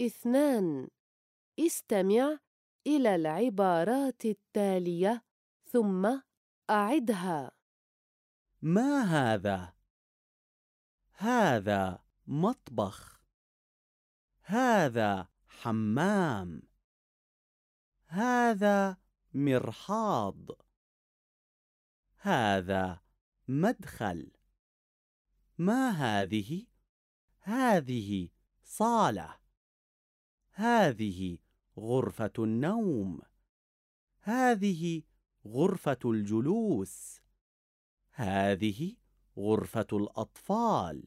اثنان. استمع إلى العبارات التالية ثم أعدها. ما هذا؟ هذا مطبخ. هذا حمام. هذا مرحاض. هذا مدخل. ما هذه؟ هذه صالة. هذه غرفة النوم. هذه غرفة الجلوس. هذه غرفة الأطفال.